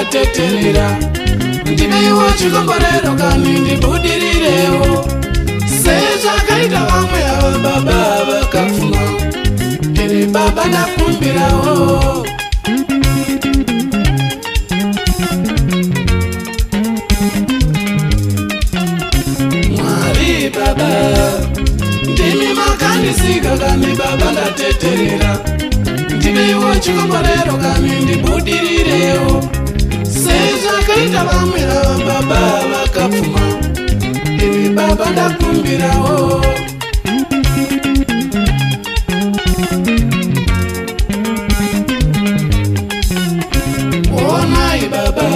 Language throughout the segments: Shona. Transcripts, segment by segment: ndikateterera ndiveiwo chikomborero kami ndibudirirewo sezvakaita vamwe ava baba vakafuma ere baba ndakumbirawo mwari baba ndimi makandisika kami baba ndateterera ndiveiwo chikomborero kami ndibudirirewo kaita vamwira vababa vakapfuma ini baba ndakumbirawo onai baba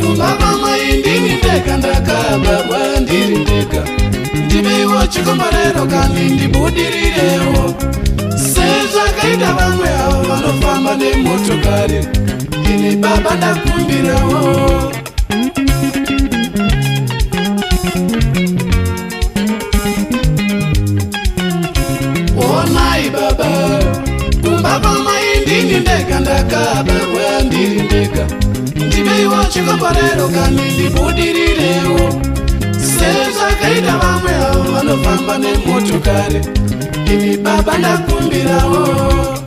kumba vamai ndini ndeka ndakababwa ndiri ndeka ndiveiwo chikomborero kani ndibudirirewo sezvakaita vamwe ava kufamba nemotokari ini baba ndakumbirawo onai oh, baba kumba kwamai ndini ndeka ndakaba kwa ndiri ndeka ndibeiwa chikomborero kani ndibudirirewo sezvakaita vamwe avo vanofamba nemotokari ini baba ndakumbirawo oh.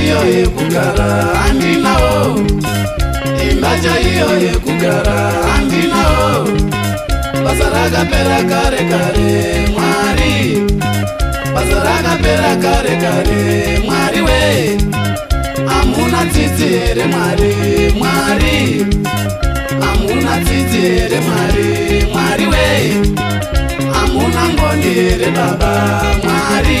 iyo yekugara andinawo imbaja iyo yekugara andinawo bazarakapera kare kare mwari bazarakapera kare kare mwari we amuna tsitsi here mwari mwari amuna tsitsi here mwari mwari we amuna ngoni here baba mwari